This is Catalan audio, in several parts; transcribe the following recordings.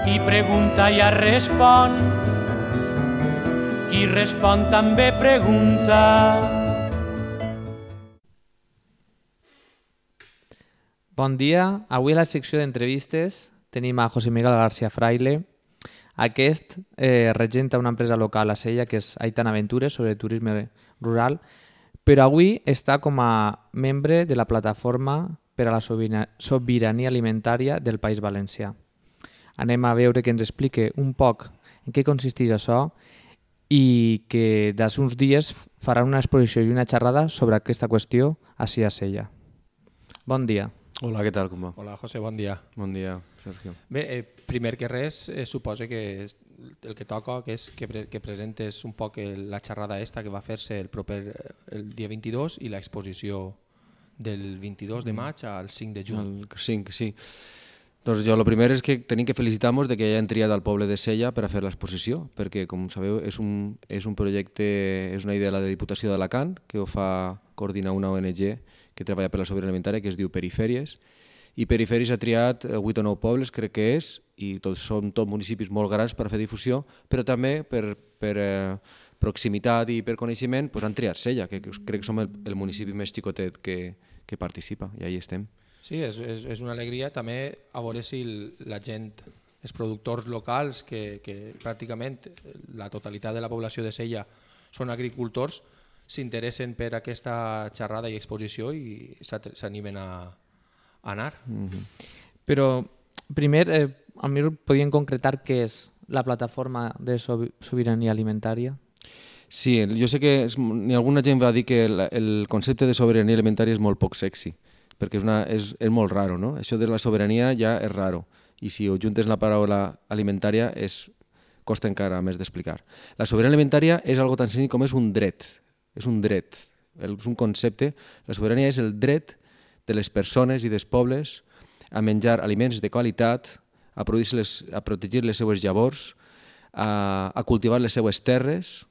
Qui pregunta ja respon, qui respon també pregunta. Bon dia. Avui a la secció d'entrevistes tenim a José Miguel García Fraile. Aquest eh, regenta una empresa local a Sella que és Aitan Aventures sobre turisme rural, però avui està com a membre de la plataforma per a la sobirania alimentària del País Valencià. Anem a veure que ens explique un poc en què consisteix això i que des uns dies farà una exposició i una xerrada sobre aquesta qüestió a Sella. Bon dia. Hola, què tal, com va? Hola, José, bon dia. Bon dia, Sergio. Bé, eh, primer que res, eh, suposa que el que toca que és que, pre que presentes un poc el, la xerrada esta que va fer-se el proper el dia 22 i l'exposició del 22 de maig al 5 de juny. El 5, sí. Doncs jo, el primer és que tenim que felicitar-nos de que hayan triat al poble de Sella per a fer l'exposició, perquè, com sabeu, és un, és un projecte, és una idea de la Diputació d'Alacant, que ho fa coordinar una ONG que treballa per la sobirania alimentària, que es diu Perifèries, i Perifèries ha triat 8 o 9 pobles, crec que és, i tots són tot municipis molt grans per fer difusió, però també per, per eh, proximitat i per coneixement pues han triat Sella, que crec que som el, el municipi més xicotet que, que participa, i ahí estem. Sí, és, és, és una alegria també a veure si la gent, els productors locals, que, que pràcticament la totalitat de la població de Sella són agricultors, s'interessen per aquesta xerrada i exposició i s'animen a, a anar. Mm -hmm. Però primer, eh, a mi podien concretar què és la plataforma de sobirania alimentària? Sí, jo sé que ni alguna gent va dir que el, el concepte de sobirania alimentària és molt poc sexy, perquè és, una, és, és molt raro, no? Això de la sobirania ja és raro, i si ho juntes la paraula alimentària és, costa encara més d'explicar. La sobirania alimentària és algo tan senzill com és un dret, és un dret, és un concepte. La sobirania és el dret de les persones i dels pobles a menjar aliments de qualitat, a, les, a protegir les seues llavors, a, a cultivar les seues terres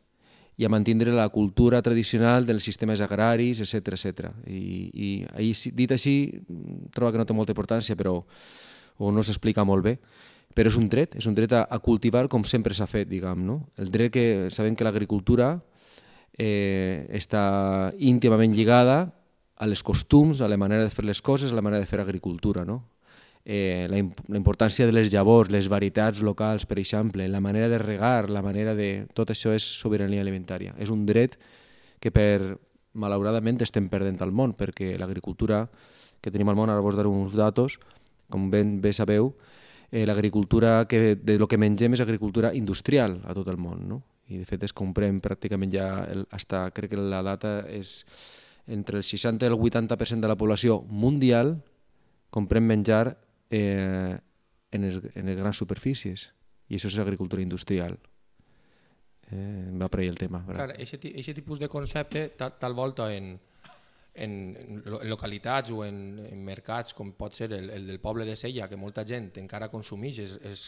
i a mantindre la cultura tradicional dels sistemes agraris, etc etc. I, i ahir, dit així, trobo que no té molta importància, però o no s'explica molt bé, però és un dret, és un dret a, a cultivar com sempre s'ha fet, diguem, no? El dret que sabem que l'agricultura eh, està íntimament lligada a les costums, a la manera de fer les coses, a la manera de fer agricultura. No? Eh, la, la importància de les llavors, les varietats locals, per exemple, la manera de regar, la manera de... Tot això és sobirania alimentària. És un dret que per malauradament estem perdent al món, perquè l'agricultura que tenim al món, ara vos daré uns datos, com ben bé sabeu, eh, l'agricultura que de lo que mengem és agricultura industrial a tot el món, no? i de fet es comprem pràcticament ja, el, hasta, crec que la data és entre el 60 i el 80% de la població mundial comprem menjar eh, en, les, en les grans superfícies i això és agricultura industrial. Eh, va preir el tema. Clar, aquest tipus de concepte tal, tal volta en, en, en localitats o en, en mercats com pot ser el, el del poble de Sella, que molta gent encara consumeix, és, és,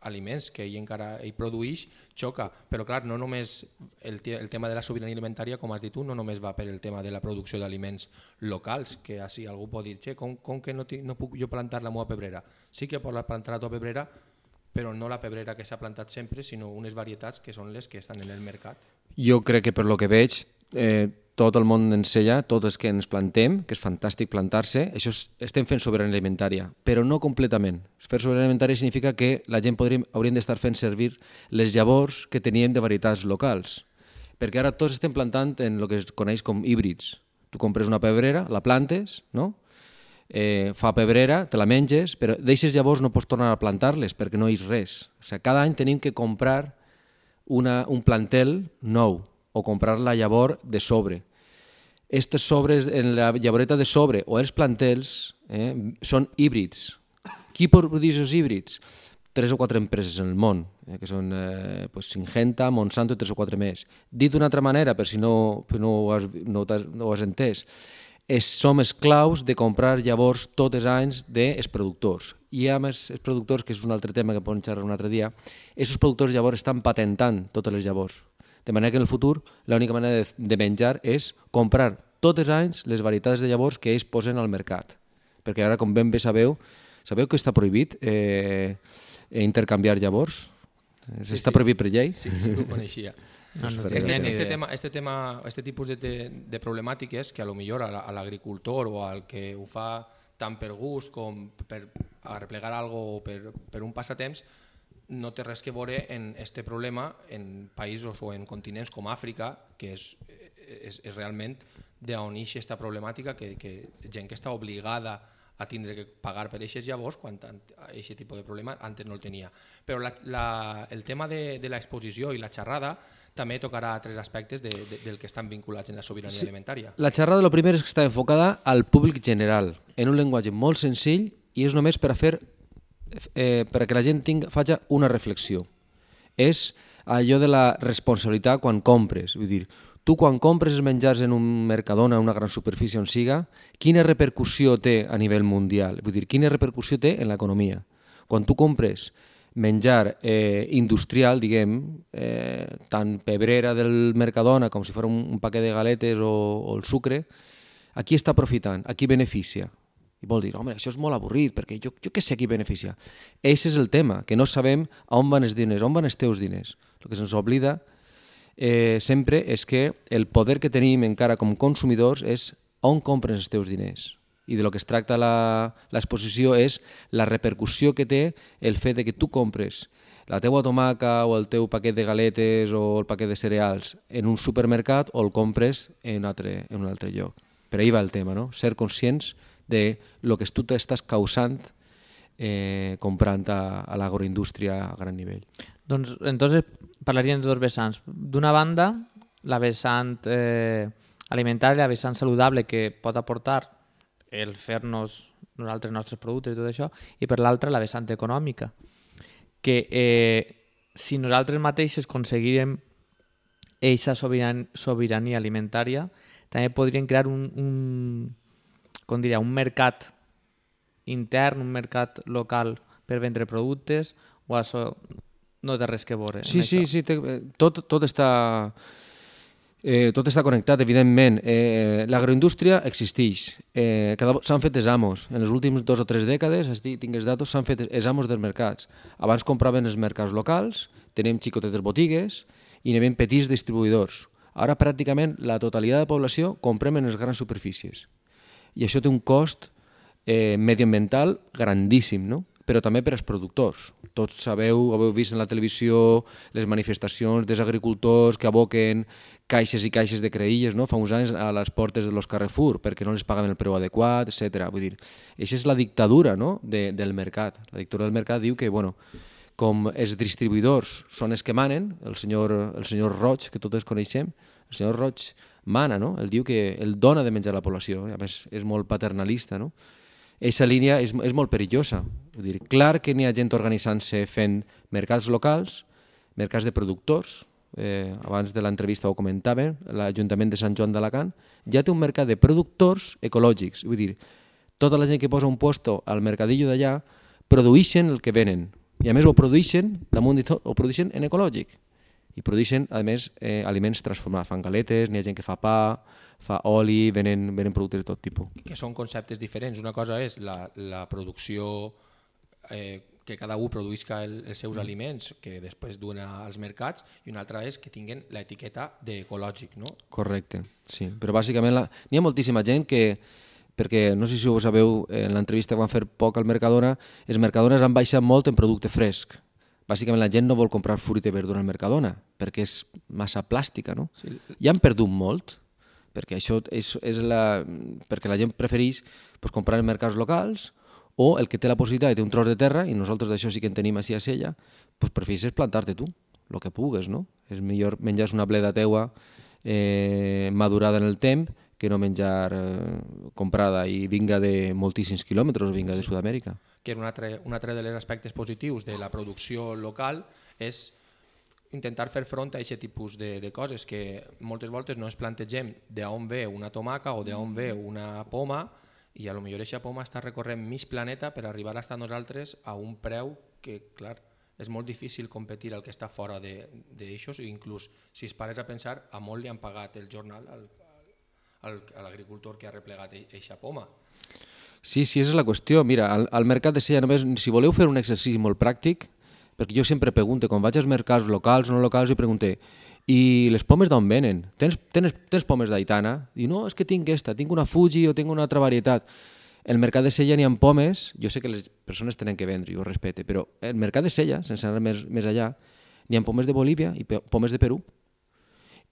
aliments que ell encara ell produeix xoca, però clar, no només el, el tema de la sobirania alimentària, com has dit tu, no només va per el tema de la producció d'aliments locals, que així algú pot dir, che, com, com que no, no puc jo plantar la meva pebrera? Sí que pots plantar la teva pebrera, però no la pebrera que s'ha plantat sempre, sinó unes varietats que són les que estan en el mercat. Jo crec que per lo que veig, eh, tot el món ensella, tot els que ens plantem, que és fantàstic plantar-se, això és, estem fent soberania alimentària, però no completament. Fer soberania alimentària significa que la gent podríem, hauríem d'estar fent servir les llavors que teníem de varietats locals, perquè ara tots estem plantant en el que es coneix com híbrids. Tu compres una pebrera, la plantes, no? eh, fa pebrera, te la menges, però d'eixes llavors no pots tornar a plantar-les perquè no hi és res. O sigui, cada any tenim que comprar una, un plantel nou o comprar la llavor de sobre estes sobres en la llavoreta de sobre o els plantels eh, són híbrids. Qui produeix els híbrids? Tres o quatre empreses en el món, eh, que són eh, pues, Singenta, Monsanto i tres o quatre més. Dit d'una altra manera, per si no, no, ho, has, no, has, no ho has entès, és, som esclaus de comprar llavors tots els anys dels productors. I a més, els productors, que és un altre tema que podem xerrar un altre dia, aquests productors llavors estan patentant totes les llavors. De manera que en el futur l'única manera de, de menjar és comprar tots els anys les varietats de llavors que ells posen al mercat. Perquè ara, com ben bé sabeu, sabeu que està prohibit eh, intercanviar llavors? Sí, Està sí. prohibit per llei? Sí, sí que ho coneixia. No, no Este- Este, tema, este, tema, este tipus de, de, de problemàtiques que a lo millor a l'agricultor o al que ho fa tant per gust com per arreplegar algo o per, per un passatemps no té res que veure en este problema en països o en continents com Àfrica, que és, és, és realment d'on ix aquesta problemàtica, que, que gent que està obligada a tindre que pagar per eixes llavors quan aquest tipus de problema antes no el tenia. Però la, la, el tema de, de l'exposició i la xerrada també tocarà altres aspectes de, de, del que estan vinculats en la sobirania sí. alimentària. La xerrada, lo primer és que està enfocada al públic general, en un llenguatge molt senzill i és només per a fer eh, perquè la gent tingui, faci una reflexió. És allò de la responsabilitat quan compres. Vull dir, tu quan compres els menjars en un mercadona, una gran superfície on siga, quina repercussió té a nivell mundial? Vull dir, quina repercussió té en l'economia? Quan tu compres menjar eh, industrial, diguem, eh, tant pebrera del Mercadona com si fos un, un paquet de galetes o, o el sucre, a qui està aprofitant? A qui beneficia? I vol dir, home, això és molt avorrit, perquè jo, jo què sé qui beneficia. Ese és el tema, que no sabem on van els diners, on van els teus diners. El que se'ns oblida eh, sempre és que el poder que tenim encara com consumidors és on compres els teus diners. I de lo que es tracta l'exposició és la repercussió que té el fet de que tu compres la teua tomaca o el teu paquet de galetes o el paquet de cereals en un supermercat o el compres en, altre, en un altre lloc. Per ahí va el tema, no? Ser conscients de lo que tu t'estàs causant eh, comprant a, a l'agroindústria a gran nivell. Doncs entonces parlaríem de dos vessants. D'una banda, la vessant eh, alimentària, la vessant saludable que pot aportar el fer-nos nosaltres nostres productes i tot això, i per l'altra la vessant econòmica, que eh, si nosaltres mateixos aconseguirem sobiran sobirania alimentària, també podríem crear un, un, com diria, un mercat intern, un mercat local per vendre productes, o això no té res que veure. Sí, sí, sí, té, tot, tot està... Eh, tot està connectat, evidentment. Eh, L'agroindústria existeix. Eh, s'han fet examos. En les últimes dos o tres dècades, tinc els datos, s'han fet examos dels mercats. Abans compraven els mercats locals, teníem xicotetes botigues i n'hi havia petits distribuïdors. Ara pràcticament la totalitat de la població comprem en les grans superfícies. I això té un cost eh, mediambiental grandíssim, no? però també per als productors. Tots sabeu, heu vist en la televisió les manifestacions dels agricultors que aboquen caixes i caixes de creïlles no? fa uns anys a les portes de los Carrefour perquè no les pagaven el preu adequat, etc. Vull dir, això és la dictadura no? de, del mercat. La dictadura del mercat diu que, bueno, com els distribuïdors són els que manen, el senyor, el senyor Roig, que tots coneixem, el senyor Roig mana, no? Ell diu que el dona de menjar a la població, i a més és molt paternalista, no? Eixa línia és, és molt perillosa. Vull dir, clar que n'hi ha gent organitzant-se fent mercats locals, mercats de productors, eh, abans de l'entrevista ho comentaven, l'Ajuntament de Sant Joan d'Alacant, ja té un mercat de productors ecològics. Vull dir, tota la gent que posa un puesto al mercadillo d'allà produeixen el que venen. I a més ho produeixen, damunt ho produeixen en ecològic. I produeixen, a més, eh, aliments transformats. Fan galetes, n'hi ha gent que fa pa, fa oli, venen, venen productes de tot tipus. que són conceptes diferents. Una cosa és la, la producció eh, que cada un produïsca el, els seus aliments que després duen als mercats i una altra és que tinguin l'etiqueta d'ecològic. No? Correcte, sí. Però bàsicament la... n'hi ha moltíssima gent que, perquè no sé si ho sabeu, en l'entrevista que van fer poc al Mercadona, els Mercadones han baixat molt en producte fresc. Bàsicament la gent no vol comprar fruita i verdura al Mercadona perquè és massa plàstica, no? Sí. Ja han perdut molt, perquè això és, és la, perquè la gent prefereix pues, comprar en mercats locals o el que té la possibilitat de té un tros de terra, i nosaltres d'això sí que en tenim així a Sella, pues prefereixes plantar-te tu, el que pugues, no? És millor menjar una bleda teua eh, madurada en el temps que no menjar eh, comprada i vinga de moltíssims quilòmetres, vinga de Sud-amèrica. Que un altre, un altre dels aspectes positius de la producció local és intentar fer front a aquest tipus de, de coses que moltes voltes no ens plantegem d'on ve una tomaca o d'on ve una poma i a lo millor aquesta poma està recorrent mig planeta per arribar a estar nosaltres a un preu que, clar, és molt difícil competir el que està fora d'aixòs i inclús si es pares a pensar, a molt li han pagat el jornal al, al, a l'agricultor que ha replegat eixa poma. Sí, sí, és la qüestió. Mira, al, al mercat de Sella només, si voleu fer un exercici molt pràctic, perquè jo sempre pregunto, quan vaig als mercats locals o no locals, i pregunte, i les pomes d'on venen? Tens, tens, tens pomes d'Aitana? I no, és que tinc aquesta, tinc una Fuji o tinc una altra varietat. El mercat de Sella n'hi ha pomes, jo sé que les persones tenen que vendre, jo ho respecte, però el mercat de Sella, sense anar més, més allà, n'hi ha pomes de Bolívia i pomes de Perú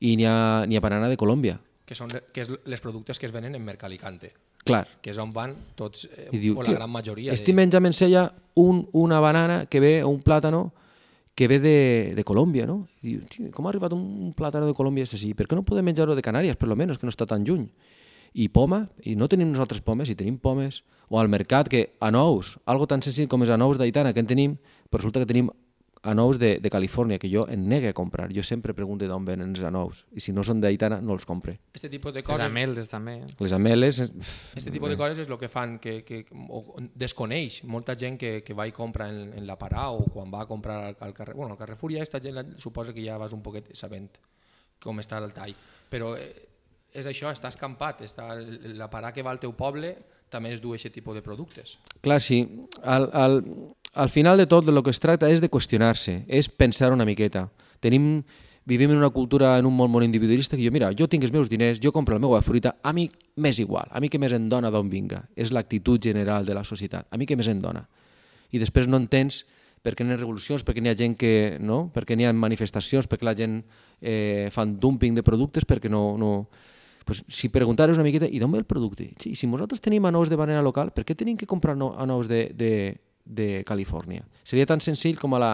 i n'hi ha, ha banana de Colòmbia. que són que és les productes que es venen en Mercalicante, Clar, que és on van tots, eh, i diu, o la "Tio, gran majoria. estic menjant en Sella un, una banana que ve, o un plàtano, que ve de, de Colòmbia, no? I diu, "Tio, com ha arribat un plàtano de Colòmbia sí? Per què no podem menjar-ho de Canàries, per lo menos, que no està tan lluny? I poma, i no tenim nosaltres pomes, i tenim pomes. O al mercat, que a nous, algo tan senzill com és a nous d'Aitana, que en tenim, però resulta que tenim a nous de, de Califòrnia, que jo en negue a comprar. Jo sempre pregunto d'on venen els anous, i si no són d'Aitana, no els compre. Este tipus de Les coses ameldes també. eh? Les ameles... pff, Este tipus de coses és el que fan que, que o desconeix molta gent que, que va i compra en, en la Parà o quan va a comprar al, al carrer. Bueno, al Carrefour ja esta gent suposa que ja vas un poquet sabent com està el tall. Però eh, és això, està escampat, està, el- la Parà que va al teu poble també es du aquest tipus de productes. Clar, sí. Al, al, al final de tot, de lo que es tracta és de qüestionar-se, és pensar una miqueta. Tenim, vivim en una cultura, en un món molt individualista, que jo, mira, jo tinc els meus diners, jo compro la meva fruita, a mi m'és igual, a mi que més em dona d'on vinga. És l'actitud general de la societat. A mi que més em dona. I després no entens per què n'hi ha revolucions, per què n'hi ha gent que... No? Per què n'hi ha manifestacions, per què la gent eh, fan dumping de productes, perquè no... no pues, si preguntares una miqueta, i d'on ve el producte? Sí, si nosaltres tenim anous de banana local, per què tenim que comprar no, anous de, de, de Califòrnia? Seria tan senzill com a la,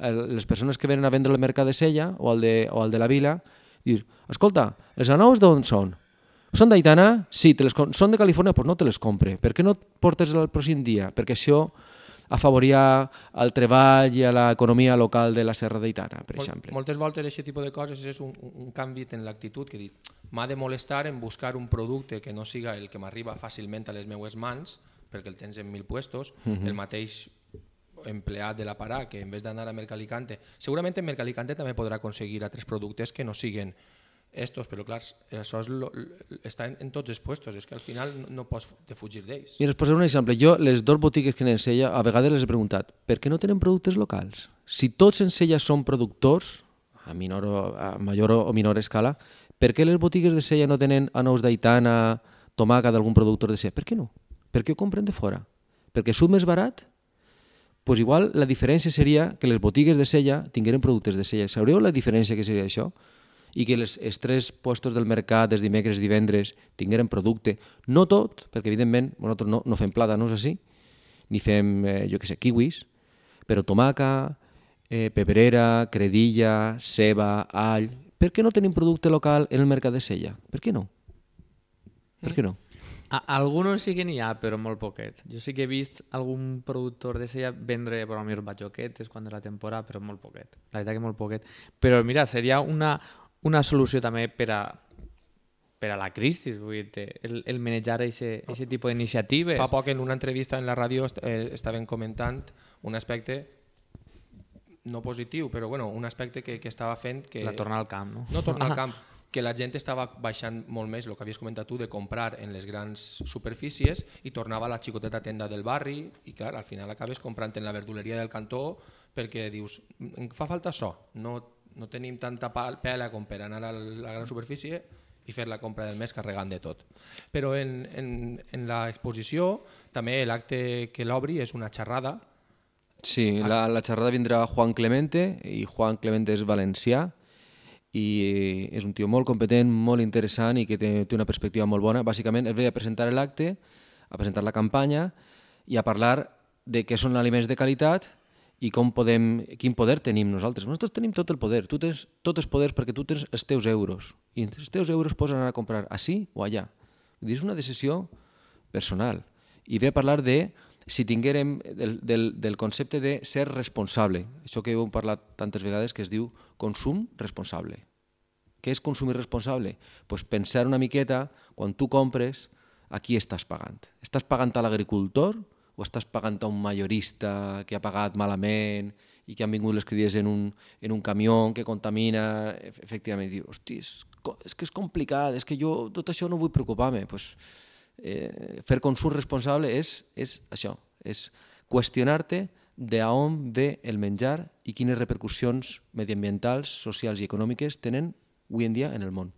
a les persones que venen a vendre al mercat de Sella o al de, o al de la Vila, dir, escolta, els anous d'on són? Són d'Aitana? Sí, te les, són de Califòrnia? Doncs pues no te les compre. Per què no et portes el pròxim dia? Perquè això afavoria el treball i a l'economia local de la Serra d'Aitana, per Mol- exemple. Moltes voltes aquest tipus de coses és un, un canvi en l'actitud que dic, m'ha de molestar en buscar un producte que no siga el que m'arriba fàcilment a les meues mans, perquè el tens en mil puestos, el mateix empleat de la Parà, que en vez d'anar a Mercalicante, segurament en Mercalicante també podrà aconseguir altres productes que no siguen estos, però clar, això és lo, està en, en tots els puestos, és que al final no, no pots defugir d'ells. Mira, us posaré un exemple. Jo, les dues botigues que en Sella, a vegades les he preguntat, per què no tenen productes locals? Si tots en Sella són productors, a, minor o, a major o menor escala, per què les botigues de Sella no tenen anous d'Aitana, tomaca d'algun productor de Sella? Per què no? Per què ho compren de fora? Perquè surt més barat? pues igual la diferència seria que les botigues de Sella tingueren productes de Sella. Sabreu la diferència que seria això? I que les, els tres puestos del mercat, des dimecres i divendres, tingueren producte. No tot, perquè evidentment nosaltres no, no fem plàtanos així, ni fem, eh, jo què sé, kiwis, però tomaca, eh, pebrera, credilla, ceba, all... Per què no tenim producte local en el mercat de Sella? Per què no? Per què no? A, algunos sí que n'hi ha, però molt poquets. Jo sí que he vist algun productor de sella vendre, per exemple, bajoquetes quan és la temporada, però molt poquet. La veritat que molt poquet. Però mira, seria una, una solució també per a, per a la crisi, vull dir el, el manejar aquest tipus d'iniciatives. Fa poc en una entrevista en la ràdio est eh, estaven comentant un aspecte no positiu, però bueno, un aspecte que, que estava fent que... La tornar al camp, no? No tornar al camp, que la gent estava baixant molt més, el que havies comentat tu, de comprar en les grans superfícies i tornava a la xicoteta tenda del barri i clar, al final acabes comprant en la verduleria del cantó perquè dius, fa falta això, no, no tenim tanta pela com per anar a la gran superfície i fer la compra del mes carregant de tot. Però en, en, en l'exposició també l'acte que l'obri és una xerrada Sí, la, la xerrada vindrà Juan Clemente, i Juan Clemente és valencià, i és un tio molt competent, molt interessant i que té, té una perspectiva molt bona. Bàsicament, es ve a presentar l'acte, a presentar la campanya i a parlar de què són aliments de qualitat i com podem, quin poder tenim nosaltres. Nosaltres tenim tot el poder, tu tens tots els poders perquè tu tens els teus euros i els teus euros pots anar a comprar així o allà. És una decisió personal i ve a parlar de si tinguérem del, del, del concepte de ser responsable, això que heu parlat tantes vegades que es diu consum responsable. Què és consumir responsable? Pues pensar una miqueta, quan tu compres, a qui estàs pagant. Estàs pagant a l'agricultor o estàs pagant a un majorista que ha pagat malament i que han vingut les crides en un, en un camió que contamina, Ef- efectivament, diu, hosti, és, és que és complicat, és que jo tot això no vull preocupar-me. Pues, eh, fer consum responsable és, és això, és qüestionar-te d'on ve el menjar i quines repercussions mediambientals, socials i econòmiques tenen avui en dia en el món.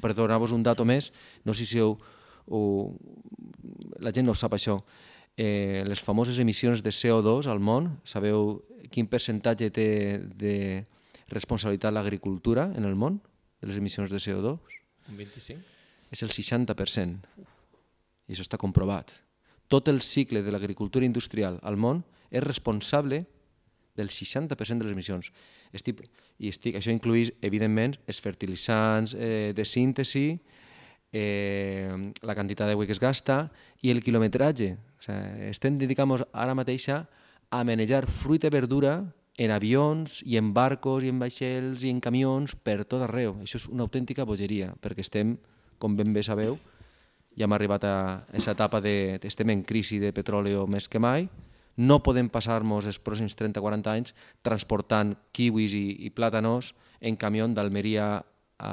Per donar-vos un dato més, no sé si heu, o, la gent no sap això, eh, les famoses emissions de CO2 al món, sabeu quin percentatge té de responsabilitat l'agricultura en el món, de les emissions de CO2? Un 25? És el 60%. I això està comprovat. Tot el cicle de l'agricultura industrial al món és responsable del 60% de les emissions. Estic, I estic, això incluïs, evidentment, els fertilitzants eh, de síntesi, eh, la quantitat d'aigua que es gasta i el quilometratge. O sigui, estem dedicant ara mateix a manejar fruita i verdura en avions i en barcos i en vaixells i en camions per tot arreu. Això és una autèntica bogeria, perquè estem, com ben bé sabeu, ja hem arribat a aquesta etapa de... estem en crisi de petroli més que mai, no podem passar-nos els pròxims 30-40 anys transportant kiwis i, i plàtanos en camió d'Almeria a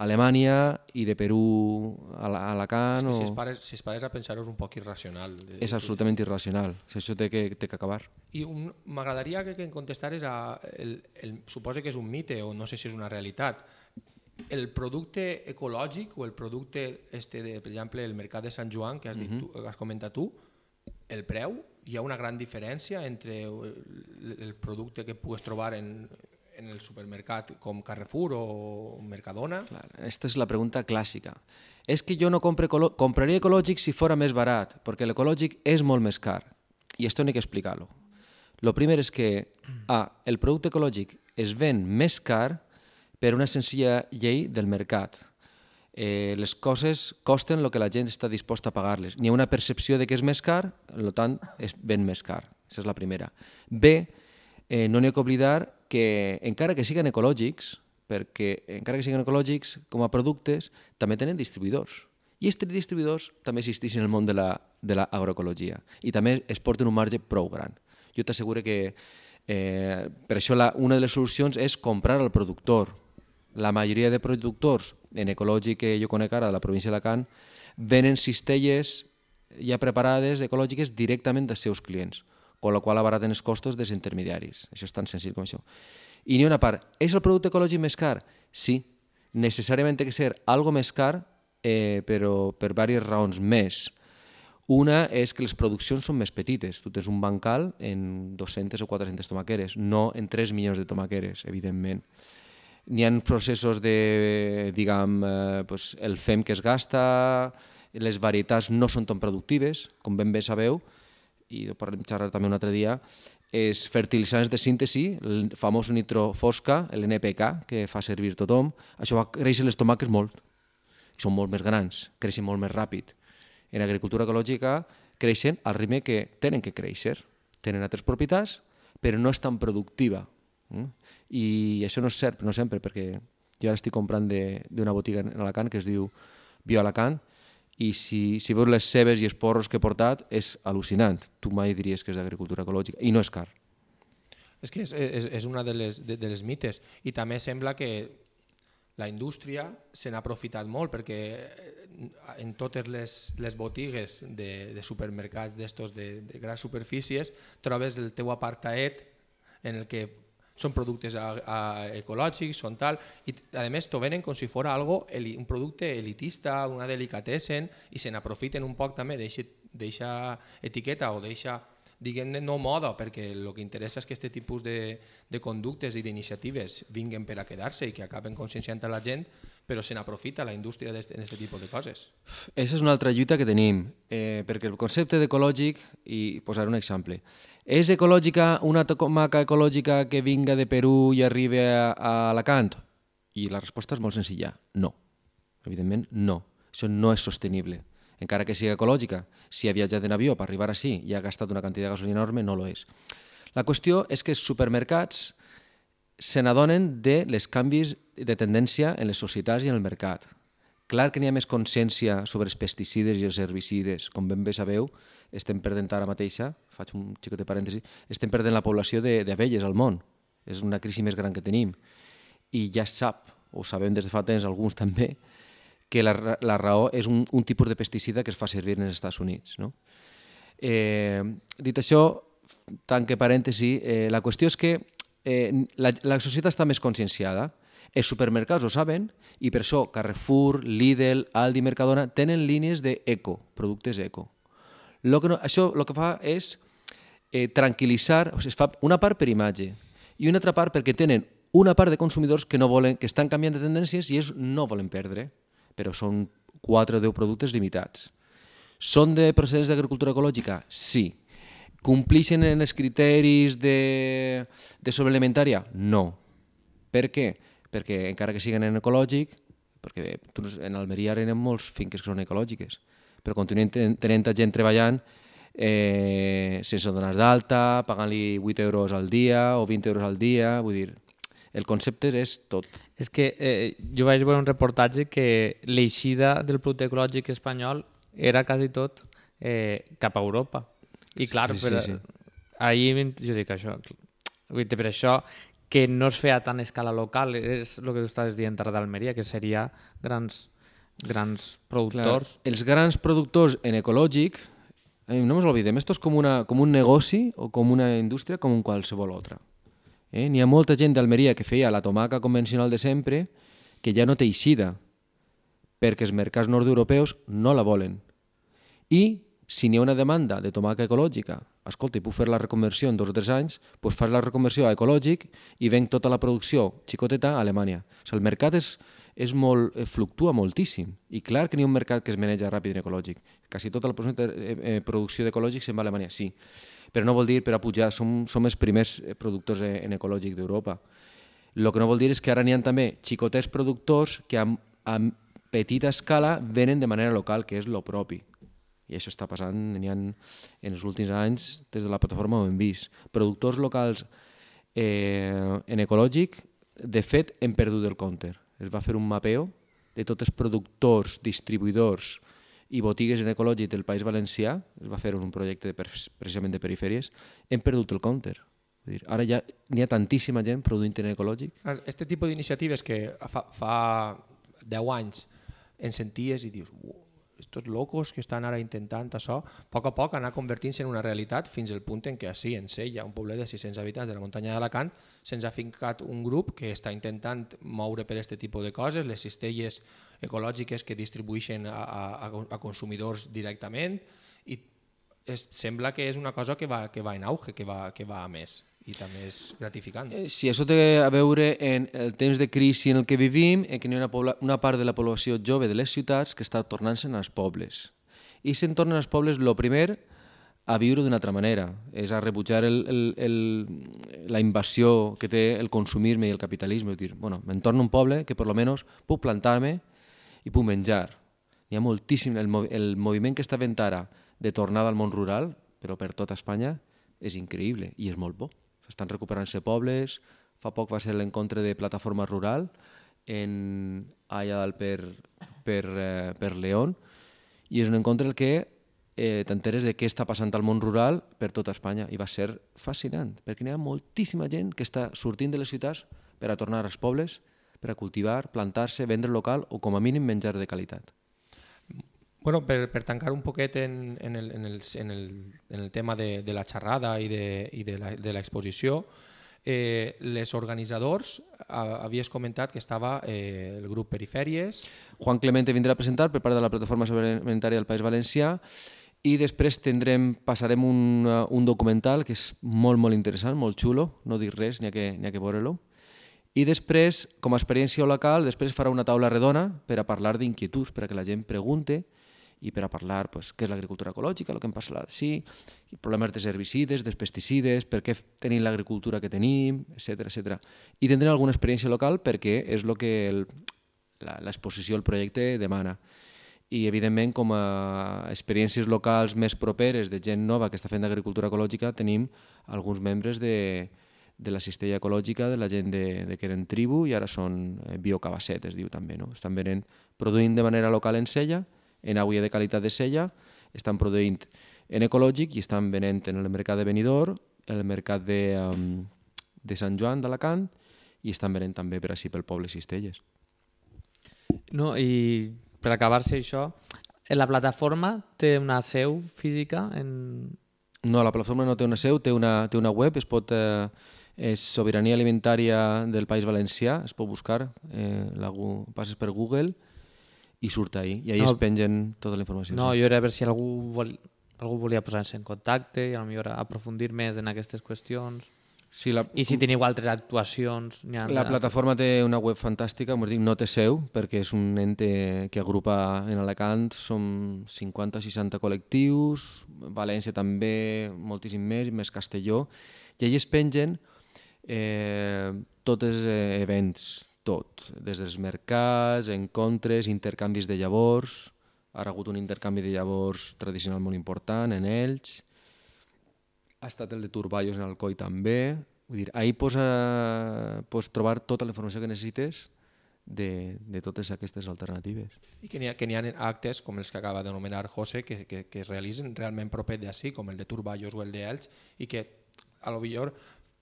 Alemanya i de Perú a Alacant. És que si, o... es pares, si es pares a pensar-ho és un poc irracional. És absolutament irracional. Això té que, té que acabar. I m'agradaria que, que em contestares a... El, el, suposo que és un mite o no sé si és una realitat. El producte ecològic o el producte, este de, per exemple, el mercat de Sant Joan, que has, dit Mhm. tu, que has comentat tu, el preu, hi ha una gran diferència entre el, el producte que pugues trobar en, en el supermercat com Carrefour o Mercadona? Clar, esta és la pregunta clàssica. És que jo no compre compraria ecològic si fora més barat, perquè l'ecològic és molt més car. I esto hay que explicar-lo. Lo primer és que A, el producte ecològic es ven més car per una senzilla llei del mercat. Eh, les coses costen el que la gent està disposta a pagar-les. N'hi ha una percepció de que és més car, per tant, es ven més car. Aquesta és la primera. B, eh, no n'hi ha que oblidar que encara que siguin ecològics, perquè encara que siguin ecològics, com a productes, també tenen distribuïdors. I aquests distribuïdors també existeixen en el món de la, de l'agroecologia i també es porten un marge prou gran. Jo t'asseguro que eh, per això la, una de les solucions és comprar al productor. La majoria de productors en ecològic que jo conec ara de la província d'Alacant venen cistelles ja preparades ecològiques directament dels seus clients, amb la qual abaraten els costos dels intermediaris. Això és tan senzill com això. I n'hi ha una part. És el producte ecològic més car? Sí. Necessàriament té que ser algo més car, eh, però per diverses raons més. Una és que les produccions són més petites. Tu tens un bancal en 200 o 400 tomaqueres, no en 3 milions de tomaqueres, evidentment. N'hi ha processos de, diguem, eh, pues, el fem que es gasta, les varietats no són tan productives, com ben bé sabeu, i ho parlem xerrar també un altre dia, els fertilitzants de síntesi, el famós nitro fosca, l'NPK, que fa servir tothom, això va créixer les tomaques molt. I són molt més grans, creixen molt més ràpid. En agricultura ecològica creixen al ritme que tenen que créixer. Tenen altres propietats, però no és tan productiva. Mm? I això no és cert, no sempre, perquè jo ara estic comprant d'una botiga en Alacant que es diu Bio Alacant, i si, si veus les cebes i els porros que he portat és al·lucinant. Tu mai diries que és d'agricultura ecològica i no és car. És que és, és, és una de les, de, de les mites i també sembla que la indústria se n'ha aprofitat molt perquè en totes les, les botigues de, de supermercats d'estos de, de grans superfícies trobes el teu apartaet en el que són productes a, a, ecològics, són tal, i a més t'ho venen com si fos algo, un producte elitista, una delicatessen, i se n'aprofiten un poc també d'eixa etiqueta o d'eixa diguem-ne no moda, perquè el que interessa és que aquest tipus de, de conductes i d'iniciatives vinguen per a quedar-se i que acaben conscienciant a la gent, però se n'aprofita la indústria d'aquest tipus de coses. Aquesta és una altra lluita que tenim, eh, perquè el concepte d'ecològic, i posaré un exemple, és ecològica una tomaca ecològica que vinga de Perú i arribi a, a Alacant? I la resposta és molt senzilla, no. Evidentment, no. Això no és sostenible. Encara que sigui ecològica, si ha viatjat en avió per arribar així i ha gastat una quantitat de gasolina enorme, no lo és. La qüestió és que els supermercats se n'adonen de les canvis de tendència en les societats i en el mercat. Clar que n'hi ha més consciència sobre els pesticides i els herbicides. Com ben bé sabeu, estem perdent ara mateixa, faig un xicot de parèntesi, estem perdent la població d'abelles al món. És una crisi més gran que tenim. I ja sap, ho sabem des de fa temps alguns també, que la, la raó és un, un tipus de pesticida que es fa servir els Estats Units. No? Eh, dit això, tanque parèntesi, eh, la qüestió és que eh, la, la societat està més conscienciada, els supermercats ho saben i per això Carrefour, Lidl, Aldi, Mercadona tenen línies d'eco, productes eco. Lo que no, això el que fa és eh, tranquil·litzar, o sigui, es fa una part per imatge i una altra part perquè tenen una part de consumidors que no volen, que estan canviant de tendències i ells no volen perdre, però són 4 o 10 productes limitats. Són de procedents d'agricultura ecològica? Sí. Complixen en els criteris de, de sobrealimentària? No. Per què? Perquè encara que siguin en ecològic, perquè en Almeria ha molts finques que són ecològiques, però continuen tenint gent treballant eh, sense donar d'alta, pagant-li 8 euros al dia o 20 euros al dia, vull dir, el concepte és tot. És que eh, jo vaig veure un reportatge que l'eixida del producte ecològic espanyol era quasi tot eh, cap a Europa. I clar, sí, per, sí, sí. ahir jo dic això, per això que no es feia tan a escala local, és el que tu estàs dient ara d'Almeria, que seria grans, grans productors. Clar, els grans productors en ecològic, eh, no ens oblidem, esto és com, una, com un negoci o com una indústria com un qualsevol altra. Eh? N'hi ha molta gent d'Almeria que feia la tomaca convencional de sempre que ja no té eixida perquè els mercats nord-europeus no la volen. I si n'hi ha una demanda de tomaca ecològica, escolta, puc fer la reconversió en dos o tres anys, doncs fas la reconversió a ecològic i venc tota la producció xicoteta a Alemanya. O sigui, el mercat és, és molt, eh, fluctua moltíssim. I clar que n'hi ha un mercat que es maneja ràpid en ecològic. Quasi tota la eh, eh, producció d'ecològic se'n va a Alemanya, sí però no vol dir per a pujar, som, som els primers productors en, ecològic d'Europa. El que no vol dir és que ara n'hi ha també xicotets productors que a, a petita escala venen de manera local, que és lo propi. I això està passant, n'hi ha en els últims anys, des de la plataforma ho hem vist. Productors locals eh, en ecològic, de fet, hem perdut el compte. Es va fer un mapeo de tots els productors, distribuïdors, i botigues en ecològic del País Valencià, es va fer un projecte de, precisament de perifèries, hem perdut el counter. Dir, ara ja n'hi ha tantíssima gent produint en ecològic. Este tipus d'iniciatives que fa, fa 10 anys en senties i dius, estos locos que estan ara intentant això, a poc a poc anar convertint-se en una realitat fins al punt en què així, en Sella, un poble de 600 habitants de la muntanya d'Alacant, se'ns ha fincat un grup que està intentant moure per aquest tipus de coses, les cistelles ecològiques que distribueixen a, a, a consumidors directament i es, sembla que és una cosa que va, que va en auge, que va, que va a més i també és gratificant. Eh, si això té a veure en el temps de crisi en el que vivim, en què hi ha una, una part de la població jove de les ciutats que està tornant-se'n als pobles. I se'n tornen als pobles, el primer, a viure d'una altra manera, és a rebutjar el, el, el, la invasió que té el consumisme i el capitalisme. És dir, bueno, me'n torno a un poble que per lo menos puc plantar-me i puc menjar. Hi ha moltíssim, el, el moviment que està fent ara de tornada al món rural, però per tota Espanya, és increïble i és molt bo. Estan recuperant-se pobles, fa poc va ser l'encontre de plataforma rural en allà dalt per, per, eh, per León i és un encontre el que eh, t'enteres de què està passant al món rural per tota Espanya i va ser fascinant perquè hi ha moltíssima gent que està sortint de les ciutats per a tornar als pobles, per a cultivar, plantar-se, vendre local o com a mínim menjar de qualitat. Bueno, per, per tancar un poquet en, en, el, en, el, en, el, en el tema de, de la xerrada i de, i de l'exposició, eh, les organitzadors, a, havies comentat que estava eh, el grup Perifèries... Juan Clemente vindrà a presentar per part de la Plataforma Suplementària del País Valencià i després tindrem, passarem un, un documental que és molt, molt interessant, molt xulo, no dic res, n'hi ha que, que veure-lo. I després, com a experiència local, després farà una taula redona per a parlar d'inquietuds, per a que la gent pregunte, i per a parlar pues, què és l'agricultura ecològica, el que hem passat sí, problemes de herbicides, de pesticides, per què tenim l'agricultura que tenim, etc etc. I tindrem alguna experiència local perquè és el que l'exposició, el projecte demana. I, evidentment, com a experiències locals més properes de gent nova que està fent d'agricultura ecològica, tenim alguns membres de, de la cistella ecològica de la gent de, de que eren tribu i ara són eh, biocabasset, es diu també. No? Estan venent, produint de manera local en sella, en aigua de qualitat de sella, estan produint en ecològic i estan venent en el mercat de Benidorm, en el mercat de, um, de Sant Joan d'Alacant i estan venent també per així pel poble Cistelles. No, i per acabar-se això, la plataforma té una seu física en... No, la plataforma no té una seu, té una, té una web, es pot... Eh, és Sobirania Alimentària del País Valencià, es pot buscar, eh, la, passes per Google i surt ahí, i ahí No. es pengen tota la informació. No, sí. jo era a veure si algú, vol, algú volia posar-se en contacte i potser aprofundir més en aquestes qüestions. Sí, la, I si teniu altres actuacions... ha La plataforma té una web fantàstica, com us dic, no té seu, perquè és un ente que agrupa en Alacant, som 50 o 60 col·lectius, València també, moltíssim més, més Castelló, i allà es pengen eh, tots els eh, events, tot, des dels mercats, encontres, intercanvis de llavors, ha hagut un intercanvi de llavors tradicional molt important en Elx, ha estat el de Turballos en Alcoi també. Vull dir, ahir pots, eh, pots trobar tota la informació que necessites de, de totes aquestes alternatives. I que n'hi ha, que n'hi ha actes, com els que acaba d'anomenar José, que, que, que es realitzen realment propet d'ací, com el de Turballos o el d'Elx, i que a lo millor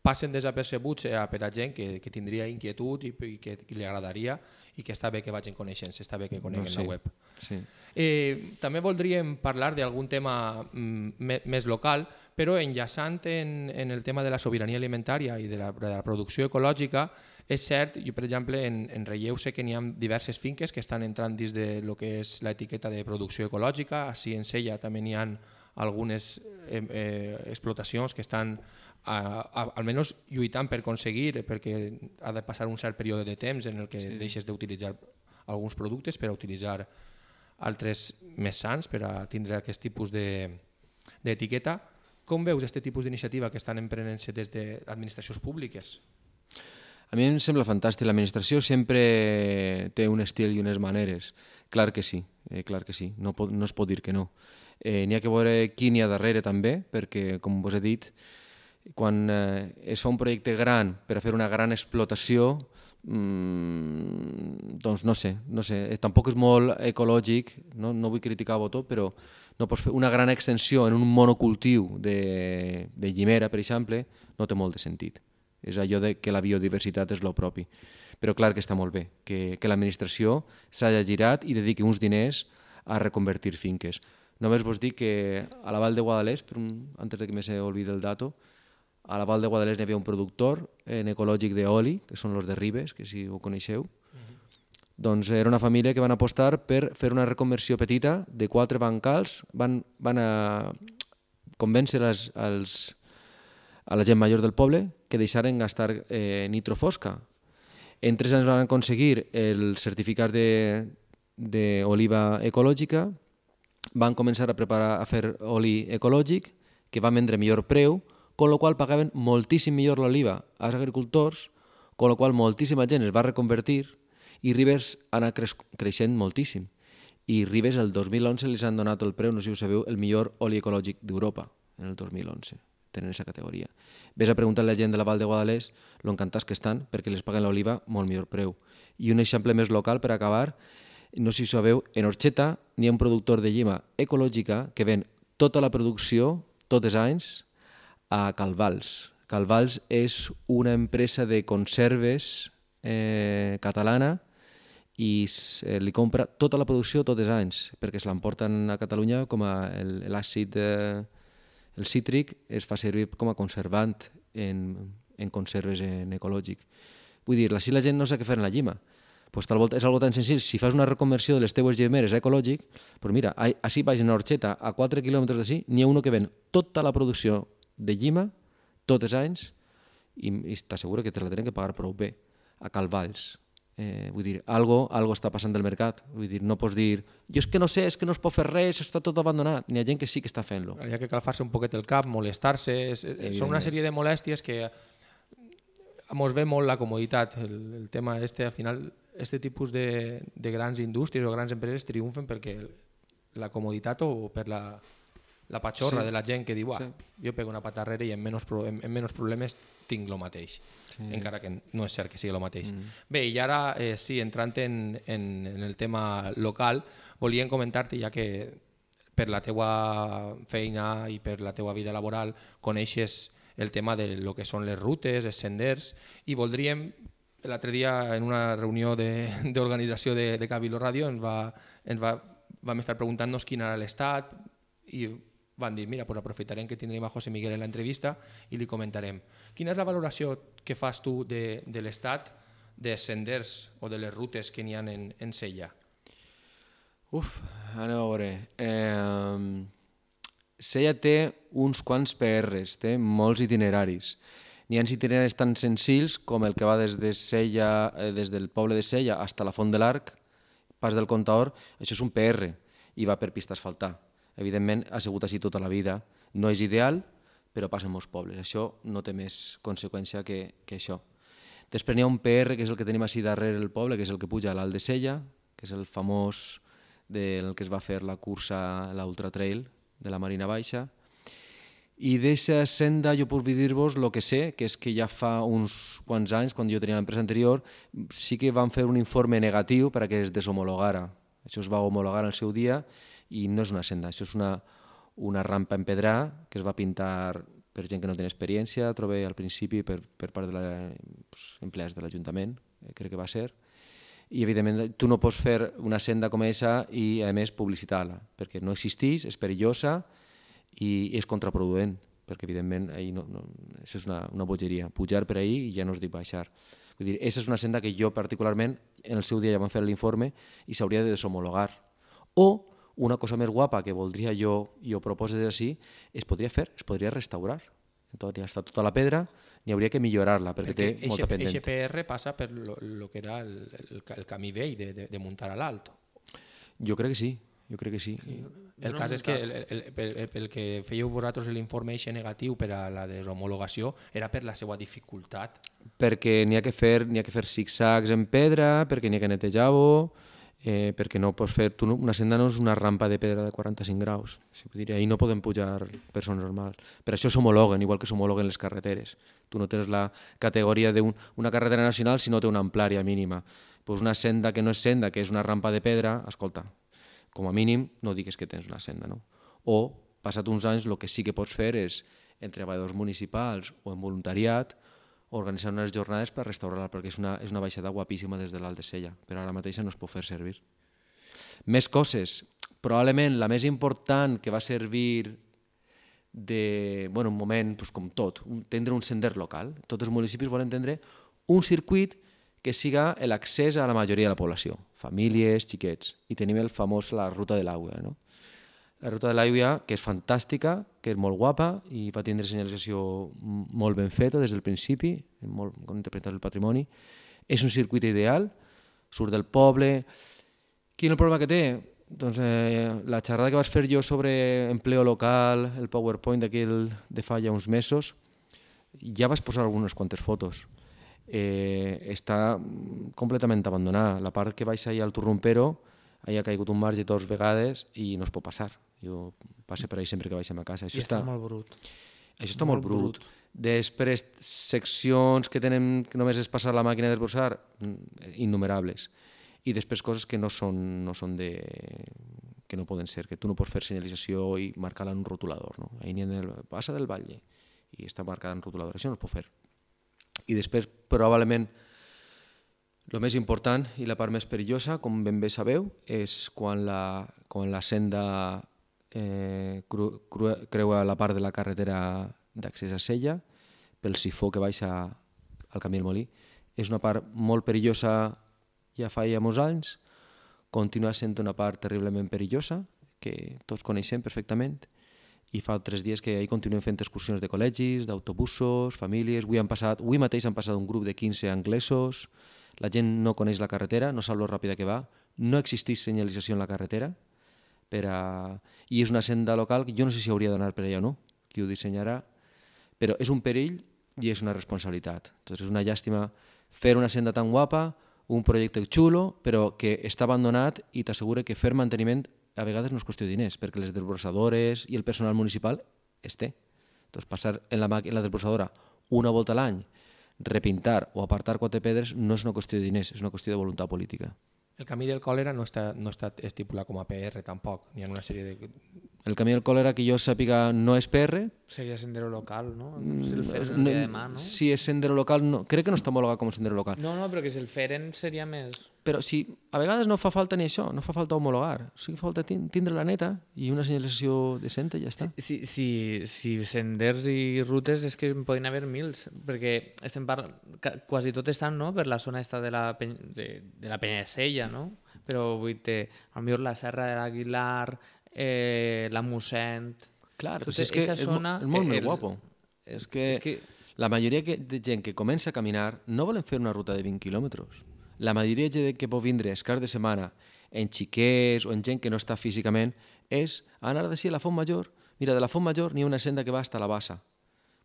passen desapercebuts eh, per a gent que, que tindria inquietud i, i que, que li agradaria i que està bé que vagin coneixent, està bé que coneguen sí. la web. Sí. Eh, també voldríem parlar d'algun tema mm, més local, però enllaçant en, en el tema de la sobirania alimentària i de la, de la producció ecològica, és cert, jo per exemple en, en Relleu sé que n'hi ha diverses finques que estan entrant dins de lo que és l'etiqueta de producció ecològica, així en Sella també n'hi ha algunes eh, eh, explotacions que estan a, a, almenys lluitant per aconseguir, perquè ha de passar un cert període de temps en el que sí. deixes d'utilitzar alguns productes per a utilitzar altres més sants per a tindre aquest tipus de- d'etiqueta. Com veus aquest tipus d'iniciativa que estan emprenent-se des d'administracions públiques? A mi em sembla fantàstic. L'administració sempre té un estil i unes maneres. Clar que sí, eh, clar que sí. No, pot, no es pot dir que no. Eh, n'hi ha que veure qui n'hi ha darrere també, perquè, com vos he dit, quan eh, es fa un projecte gran per a fer una gran explotació, mm, doncs no sé, no sé, eh, tampoc és molt ecològic, no, no vull criticar Botó, però no pots fer una gran extensió en un monocultiu de, de llimera, per exemple, no té molt de sentit. És allò de que la biodiversitat és lo propi. Però clar que està molt bé, que, que l'administració s'hagi girat i dediqui uns diners a reconvertir finques. Només vos dic que a la Val de Guadalés, per un, antes de que me se olvide el dato, a la Val de Guadalés n'hi havia un productor en ecològic d'oli, que són els de Ribes, que si ho coneixeu. Doncs era una família que van apostar per fer una reconversió petita de quatre bancals, van, van a convèncer als, als, a la gent major del poble que deixaren gastar eh, nitrofosca. En tres anys van aconseguir el certificat de- d'oliva ecològica, van començar a preparar a fer oli ecològic, que va vendre millor preu, con lo qual pagaven moltíssim millor l'oliva als agricultors, con lo qual moltíssima gent es va reconvertir i Ribes ha anat creix creixent moltíssim. I Ribes el 2011 li han donat el preu, no sé si ho sabeu, el millor oli ecològic d'Europa, en el 2011. Tenen aquesta categoria. Ves a preguntar a la gent de la Val de Guadalés lo encantats que estan perquè les paguen l'oliva molt millor preu. I un exemple més local per acabar, no sé si sabeu, en Orxeta n'hi ha un productor de llima ecològica que ven tota la producció, tots els anys, a Calvals. Calvals és una empresa de conserves eh, catalana i eh, li compra tota la producció tots els anys, perquè se l'emporten a Catalunya com a l'àcid, eh, el cítric es fa servir com a conservant en, en conserves en ecològic. Vull dir, així la gent no sap què fer en la llima. Pues tal volta és algo tan senzill. Si fas una reconversió de les teues llimeres a ecològic, pues mira, ai- així baix en Orxeta, a 4 quilòmetres d'ací, n'hi ha uno que ven tota la producció de llima, tots els anys, i, i t'asseguro que te la tenen que pagar prou bé, a Calvalls. Eh, vull dir, algo, algo està passant del mercat. Vull dir, no pots dir, jo és que no sé, és que no es pot fer res, està tot abandonat. N'hi ha gent que sí que està fent-lo. Hi ha que calfar-se un poquet el cap, molestar-se, són una sèrie de molèsties que ens ve molt la comoditat. El, el tema este, al final, este tipus de, de grans indústries o grans empreses triomfen perquè la comoditat o per la, la patxorra Sí. de la gent que diu, ah, Sí. jo pego una pata arrere i amb menys, pro, amb, amb menys problemes tinc el mateix. Sí. Encara que no és cert que sigui el mateix. Mm. Bé, i ara, eh, sí, entrant en, en, en el tema local, volíem comentar-te, ja que per la teua feina i per la teua vida laboral coneixes el tema de lo que són les rutes, els senders, i voldríem, l'altre dia en una reunió d'organització de, de, de Cabilo Ràdio ens, va, ens va, vam estar preguntant-nos quin era l'estat i van dir, mira, pues aprofitarem que tindrem a José Miguel en l'entrevista i li comentarem. Quina és la valoració que fas tu de, de l'estat de senders o de les rutes que n'hi ha en, en Sella? Uf, a veure. Eh, Sella té uns quants PRs, té molts itineraris. N'hi ha itineraris tan senzills com el que va des, de Sella, eh, des del poble de Sella fins a la Font de l'Arc, pas del Contaor, això és un PR i va per pista asfaltar. Evidentment, ha sigut així tota la vida. No és ideal, però passa en molts pobles. Això no té més conseqüència que, que això. Després n'hi ha un PR, que és el que tenim així darrere el poble, que és el que puja a l'Alt de Sella, que és el famós del que es va fer la cursa, l'Ultra Trail de la Marina Baixa. I d'aquesta senda jo puc dir-vos el que sé, que és que ja fa uns quants anys, quan jo tenia l'empresa anterior, sí que van fer un informe negatiu per a que es deshomologara. Això es va homologar al seu dia i no és una senda, això és una, una rampa en pedra que es va pintar per gent que no tenia experiència, trobé al principi per, per part de la, pues, empleats de l'Ajuntament, eh, crec que va ser, i evidentment tu no pots fer una senda com aquesta i a més publicitar-la, perquè no existeix, és perillosa i és contraproduent, perquè evidentment ahí no, no, això és una, una bogeria, pujar per ahí i ja no es diu baixar. Vull dir, aquesta és una senda que jo particularment en el seu dia ja vam fer l'informe i s'hauria de deshomologar. O una cosa més guapa que voldria jo i ho proposes així, es podria fer, es podria restaurar. Entonces, ja està tota la pedra, n'hi hauria que millorar-la perquè, perquè té molta pendent. Eixe PR passa per lo, lo que era el, el, el camí vell de, de, de muntar a l'alto. Jo crec que sí, jo crec que sí. El cas és que el, el, el, el, el que fèieu vosaltres l'informe eixe negatiu per a la deshomologació era per la seva dificultat. Perquè n'hi ha que fer n'hi ha que fer zigzags en pedra, perquè n'hi ha que netejar-ho, eh, perquè no pots fer... Tu, una senda no és una rampa de pedra de 45 graus. Si dir, ahir no poden pujar persones normals. Per això s'homologuen, igual que s'homologuen les carreteres. Tu no tens la categoria d'una un, carretera nacional si no té una amplària mínima. Pues una senda que no és senda, que és una rampa de pedra, escolta, com a mínim no digues que tens una senda. No? O, passat uns anys, el que sí que pots fer és, entre treballadors municipals o en voluntariat, organitzar unes jornades per restaurar-la, perquè és una, és una baixada guapíssima des de l'Alt de Sella, però ara mateix no es pot fer servir. Més coses. Probablement la més important que va servir de, bueno, un moment, doncs com tot, un, un sender local. Tots els municipis volen tindre un circuit que siga l'accés a la majoria de la població, famílies, xiquets. I tenim el famós la ruta de l'aigua, no? La ruta de l'aigua, que és fantàstica, que és molt guapa i va tindre senyalització molt ben feta des del principi, molt com interpretar el patrimoni. És un circuit ideal, surt del poble. Quin és el problema que té? Doncs eh, la xerrada que vas fer jo sobre empleo local, el PowerPoint d'aquell de fa ja uns mesos, ja vas posar algunes quantes fotos. Eh, està completament abandonada. La part que baixa allà al Turrumpero, allà ha caigut un marge dues vegades i no es pot passar. Jo passo per ahí sempre que baixem a casa. Això I està, està molt brut. Això està molt, molt brut. brut. Després, seccions que tenen que només és passar la màquina d'esbossar, mm, innumerables. I després coses que no són, no són de que no poden ser, que tu no pots fer senyalització i marcar-la en un rotulador. No? Ahí n'hi ha el passa del Valle i està marcada en rotulador. Això no es pot fer. I després, probablement, el més important i la part més perillosa, com ben bé sabeu, és quan la, quan la senda eh, cru, cru, creua la part de la carretera d'accés a Sella, pel sifó que baixa al camí del Molí. És una part molt perillosa ja fa ja molts anys, continua sent una part terriblement perillosa, que tots coneixem perfectament, i fa tres dies que ahir continuem fent excursions de col·legis, d'autobusos, famílies. Avui, han passat, avui mateix han passat un grup de 15 anglesos, la gent no coneix la carretera, no sap lo ràpida que va, no existeix senyalització en la carretera, per a... i és una senda local que jo no sé si hauria d'anar per allà o no, qui ho dissenyarà, però és un perill i és una responsabilitat. Entonces és una llàstima fer una senda tan guapa, un projecte xulo, però que està abandonat i t'assegura que fer manteniment a vegades no és qüestió de diners, perquè les desbrossadores i el personal municipal es té. Entonces, passar en la, en la desbrossadora una volta a l'any, repintar o apartar quatre pedres no és una qüestió de diners, és una qüestió de voluntat política. El camí del còlera no està, no està estipulat com a PR tampoc, n'hi ha una sèrie de... El camí del còlera que jo sàpiga no és PR, Seria sendero local, no? Si el Mm, feren no- de no? si és sendero local, no, crec que no està homologat com a sendero local. No, no, però que si el feren seria més... Però si a vegades no fa falta ni això, no fa falta homologar, o sigui, fa falta tin- tindre la neta i una senyalització decent i ja està. Si, si, si senders i rutes és que en poden haver mils, perquè estem parlant, ca- quasi tot estan no? per la zona esta de la, pen, de, de la Penya de Sella, no? Però vull dir, potser la Serra de l'Aguilar, eh, la Mossent... Clar, però és que és, zona, és molt més els- guapo. És que, és que la majoria que, de gent que comença a caminar no volen fer una ruta de 20 quilòmetres. La majoria de gent que pot vindre els caps de setmana en xiquets o en gent que no està físicament és anar d'ací a la Font Major. Mira, de la Font Major n'hi ha una senda que va hasta la Bassa.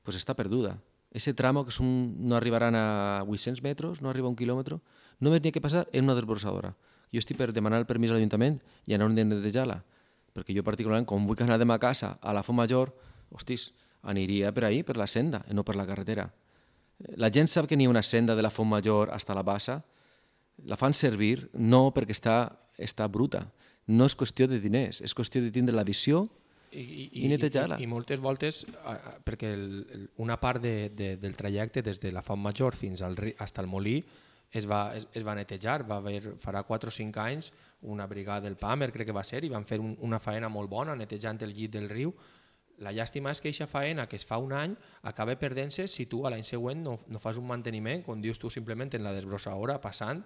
pues està perduda. Ese tramo, que són, no arribaran a 800 metres, no arriba a un quilòmetre, només n'hi ha que passar en una desbrossadora. Jo estic per demanar el permís a l'Ajuntament i anar un dia a netejar-la, perquè jo particularment, com vull anar demà a casa a la Font Major, hostis, aniria per ahí, per la senda, i no per la carretera. La gent sap que n'hi ha una senda de la Font Major hasta la Bassa, la fan servir no perquè està, està bruta. No és qüestió de diners, és qüestió de tindre la visió I, I netejar-la. I, i moltes voltes, a- a- perquè el, el, una part de, de, del trajecte des de la Font Major fins al hasta el Molí es va, es, es va netejar, va haver, farà 4 o 5 anys una brigada del PAMER, crec que va ser, i van fer un, una faena molt bona netejant el llit del riu. La llàstima és que aquesta faena que es fa un any acaba perdent-se si tu a l'any següent no, no fas un manteniment, com dius tu simplement en la desbrossadora passant,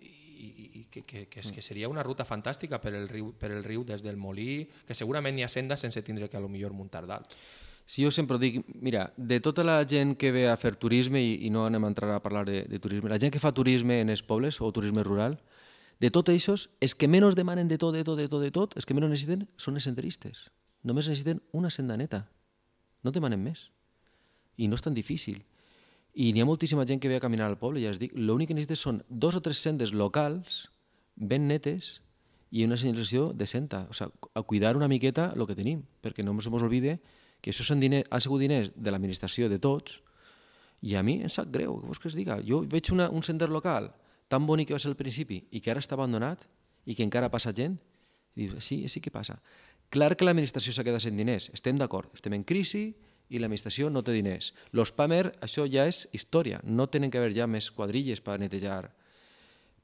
i, i, i que, que, que, és, que seria una ruta fantàstica per el riu, per el riu des del Molí, que segurament hi ha senda sense tindre que a lo millor muntar dalt. Si jo sempre dic, mira, de tota la gent que ve a fer turisme, i, i no anem a entrar a parlar de, de turisme, la gent que fa turisme en els pobles o turisme rural, de tot això, els que menys demanen de tot, de tot, de tot, de tot, els que menys necessiten són els senderistes. Només necessiten una senda neta. No demanen més. I no és tan difícil. I n'hi ha moltíssima gent que ve a caminar al poble, ja es dic, l'únic que necessites són dos o tres sendes locals, ben netes, i una senyalització decenta. O sigui, a cuidar una miqueta el que tenim, perquè no se mos oblide que això són diners, han sigut diners de l'administració de tots, i a mi em sap greu, què vols que es diga? Jo veig una, un sender local tan bonic que va ser al principi i que ara està abandonat i que encara passa gent, i dius, sí, sí que passa. Clar que l'administració s'ha quedat sense diners, estem d'acord, estem en crisi i l'administració no té diners. Los PAMER, això ja és història, no tenen que haver ja més quadrilles per netejar,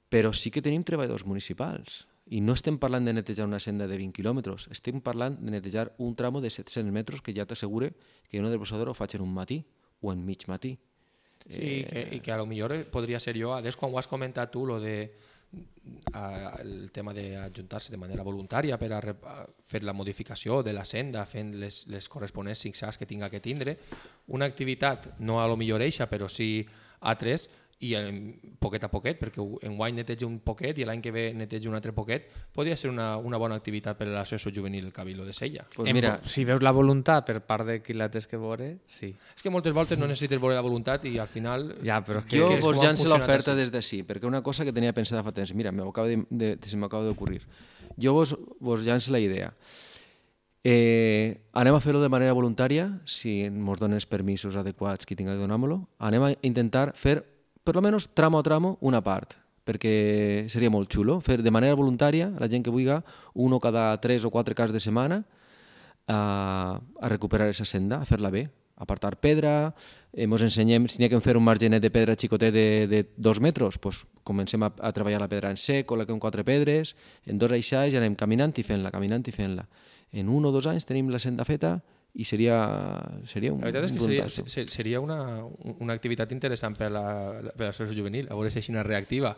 però sí que tenim treballadors municipals i no estem parlant de netejar una senda de 20 quilòmetres, estem parlant de netejar un tramo de 700 metres que ja t'assegure que una desbrossadora ho faig en un matí o en mig matí. Sí, que, i que a lo millor podria ser jo, des quan ho has comentat tu, lo de a, el tema d'ajuntar-se de manera voluntària per a, a fer la modificació de la senda, fent les, les corresponents zigzags que tinga que tindre, una activitat, no a lo millor eixa, però sí altres, i en, poquet a poquet, perquè ho- enguany neteja un poquet i l'any que ve neteja un altre poquet, podria ser una, una bona activitat per a l'associació juvenil Cabildo de Sella. Pues En mira, po- si veus la voluntat per part de qui la tens que veure, sí. És que moltes voltes no necessites veure la voluntat i al final... Ja, però que... jo que vos llanço l'oferta des d'ací, perquè una cosa que tenia pensada fa temps, mira, m'acaba de, de, se m'acaba d'ocurrir. Jo vos, vos llanço la idea. Eh, anem a fer-ho de manera voluntària, si ens donen els permisos adequats qui tinga que donar-me-lo. Anem a intentar fer, per lo menos tramo a tramo, una part, perquè seria molt xulo. Fer de manera voluntària, la gent que vulgui, un o cada tres o quatre cas de setmana, a, a recuperar aquesta senda, a fer-la bé, apartar pedra, eh, mos ensenyem, si n'hi ha que fer un margenet de pedra xicotet de, de dos metres, pues, comencem a, a treballar la pedra en sec, col·loquem quatre pedres, en dos eixats i anem caminant i fent-la, caminant i fent-la. En un o dos anys tenim la senda feta i seria, seria un, La veritat és que seria, voluntasso. se- seria una, una activitat interessant per a la, per a l'associació juvenil, a veure si així és reactiva.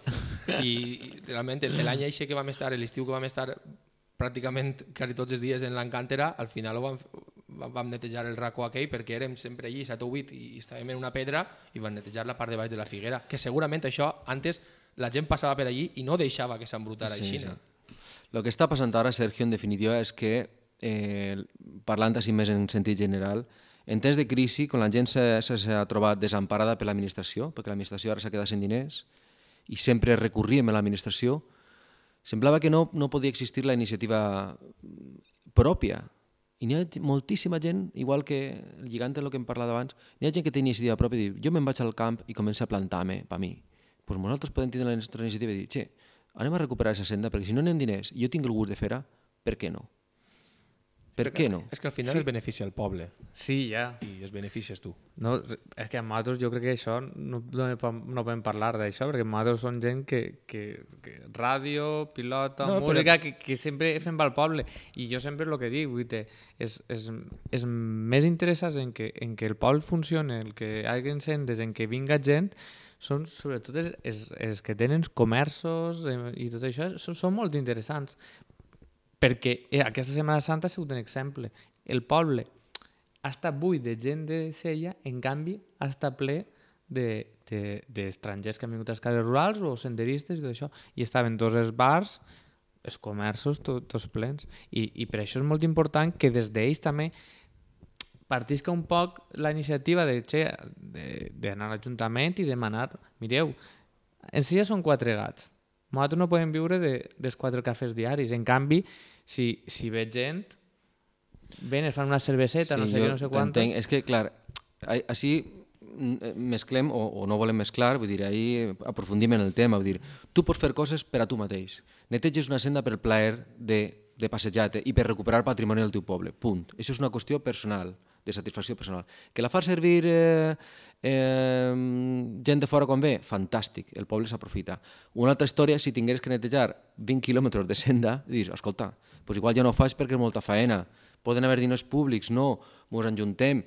I, i realment l'any eixe que vam estar, l'estiu que vam estar pràcticament quasi tots els dies en l'encàntera, al final ho vam, vam, netejar el racó aquell perquè érem sempre allí, 7 o 8, i estàvem en una pedra i vam netejar la part de baix de la figuera, que segurament això antes la gent passava per allí i no deixava que s'embrutara Sí, així. sí. El que està passant ara, Sergio, en definitiva, és que, eh, parlant així més en sentit general, en temps de crisi, quan la gent s'ha trobat desemparada per l'administració, perquè l'administració ara s'ha quedat sense diners, i sempre recorríem a l'administració, semblava que no, no podia existir la iniciativa pròpia. I n'hi ha moltíssima gent, igual que lligant amb el que hem parlat abans, n'hi ha gent que té iniciativa pròpia i diu, jo me'n vaig al camp i començo a plantar-me per mi. Doncs pues nosaltres podem tindre la nostra iniciativa i dir, che, anem a recuperar aquesta senda, perquè si no anem diners i jo tinc el gust de fer-ho, per què no? Per què no? És que al final sí. es beneficia el poble Sí, ja. i es beneficies tu. No, és que amb nosaltres jo crec que això no, no, no podem parlar d'això, perquè nosaltres som gent que, que, que ràdio, pilota, No, no, però- música, que, que sempre fem pel poble. I jo sempre el que dic, vull dir, és, és, és més interessant en que, en que el poble funcione, el que hi encendes, en que vinga gent, són sobretot els, els, els que tenen comerços eh, i tot això, són, són molt interessants. Perquè eh, aquesta Setmana Santa ha sigut un exemple. El poble ha estat buit de gent de Sella, en canvi ha estat ple de- de- d'estrangers de, que han vingut a les cases rurals o senderistes i tot això. I estaven tots els bars, els comerços, to, tots plens. I, I per això és molt important que des d'ells també partisca un poc la iniciativa d'anar a l'Ajuntament i demanar, mireu, en ja són quatre gats. Nosaltres no podem viure de, dels quatre cafès diaris. En canvi, si, si ve gent, ven, es fan una cerveseta, no sé jo què, no sé quant. És que, clar, ai- així mm, mesclem o, o no volem mesclar, vull dir, ahí aprofundim en el tema, vull dir, tu pots fer coses per a tu mateix. Neteges una senda per plaer de, de passejar-te i per recuperar patrimoni del teu poble, punt. Això és una qüestió personal, de satisfacció personal. Que la fa servir eh, eh, gent de fora quan ve, fantàstic, el poble s'aprofita. Una altra història, si tingués que netejar 20 quilòmetres de senda, dius, escolta, pues igual ja no ho faig perquè és molta faena, poden haver diners públics, no, mos enjuntem.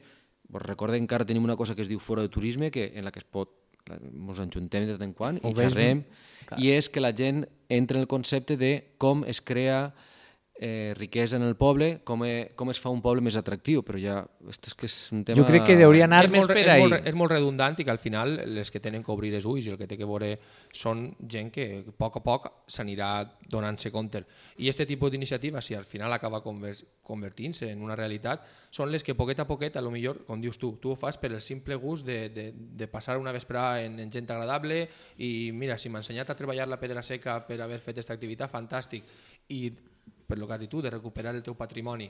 Vos recordem que ara tenim una cosa que es diu fora de turisme, que, en la que es pot ens enjuntem de tant en quant i xerrem, i és que la gent entra en el concepte de com es crea eh, riquesa en el poble, com, e, com es fa un poble més atractiu, però ja, esto és que és un tema... Jo crec que hauria anar és més molt, per és, ahí. molt, és molt redundant i que al final les que tenen que obrir els ulls i el que té que veure són gent que a poc a poc s'anirà donant-se compte. I aquest tipus d'iniciativa, si al final acaba conver convertint-se en una realitat, són les que poquet a poquet, a lo millor, com dius tu, tu ho fas per el simple gust de, de, de passar una vesprada en, en gent agradable i mira, si m'ha ensenyat a treballar la pedra seca per haver fet aquesta activitat, fantàstic. I per lo que has dit tu, de recuperar el teu patrimoni,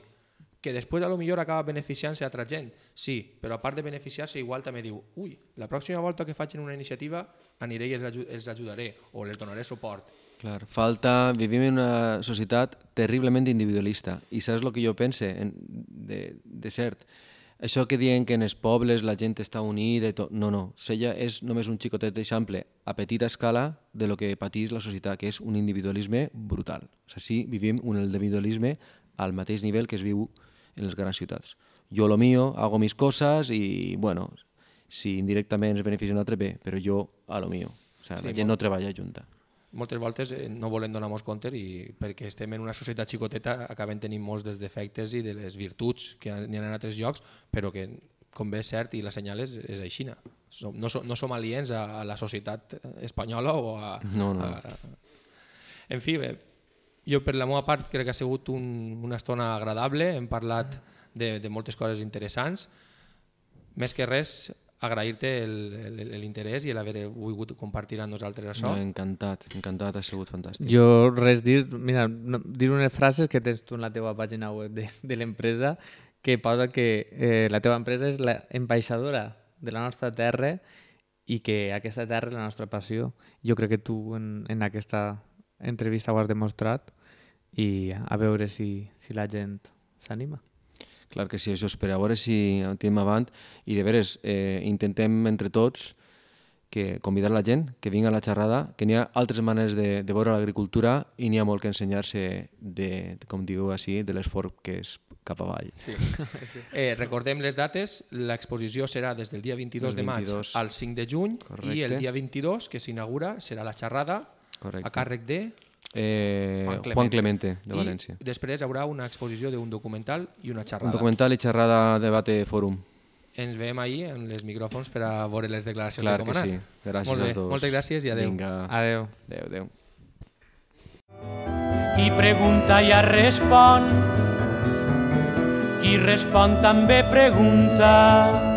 que després a lo millor acaba beneficiant-se altra gent, sí, però a part de beneficiar-se igual també diu, ui, la pròxima volta que faig una iniciativa aniré i els, els ajudaré o les donaré suport. Clar, falta... Vivim en una societat terriblement individualista i saps el que jo pense en, de, de cert? Això que diuen que en els pobles la gent està unida i tot... No, no. Sella és només un xicotet d'eixample a petita escala de lo que patís la societat, que és un individualisme brutal. O sigui, sí, vivim un individualisme al mateix nivell que es viu en les grans ciutats. Jo lo mío, hago mis cosas y, bueno, si indirectament es beneficia un altre, bé, però jo a lo mío. O sigui, Sí, la gent no treballa junta. Moltes voltes eh, no volem donar-nos compte i perquè estem en una societat xicoteta acabem tenint molts dels defectes i de les virtuts que n'hi ha en altres llocs, però que com bé és cert i la senyal és, és aixina. Som, no, som, no som aliens a, a la societat espanyola o a, No, no. a, En fi, bé, jo per la meva part crec que ha sigut un, una estona agradable, hem parlat de, de moltes coses interessants. Més que res, agrair-te el- el- l'interès i l'haver volgut compartir amb nosaltres això. No, encantat, encantat, ha sigut fantàstic. Jo res dir, mira, no, dir unes frases que tens tu en la teva pàgina web de, de l'empresa que posa que eh, la teva empresa és la ambaixadora de la nostra terra i que aquesta terra és la nostra passió. Jo crec que tu en, en aquesta entrevista ho has demostrat i a veure si, si la gent s'anima. Clar que sí, això espera. A veure si en tenim avant i de veres eh, intentem entre tots que convidar la gent que vingui a la xerrada, que n'hi ha altres maneres de, de veure l'agricultura i n'hi ha molt que ensenyar-se de, de, com diu així, de l'esforç que és cap avall. Sí. Eh, recordem les dates, l'exposició serà des del dia 22 El de maig 22. al 5 de juny i Correcte. el dia 22, que s'inaugura, serà la xerrada Correcte. a càrrec de... Eh, Juan Clemente. Juan Clemente, de I València. després hi haurà una exposició d'un documental i una Un xerrada. documental i xerrada debate fòrum. Ens veiem ahir en els micròfons per a veure les declaracions Clar de que com ha sí. Gràcies Molt bé, als dos. moltes gràcies i adeu. Vinga, Adeu. adeu, adeu. Qui pregunta ja respon, qui respon també pregunta.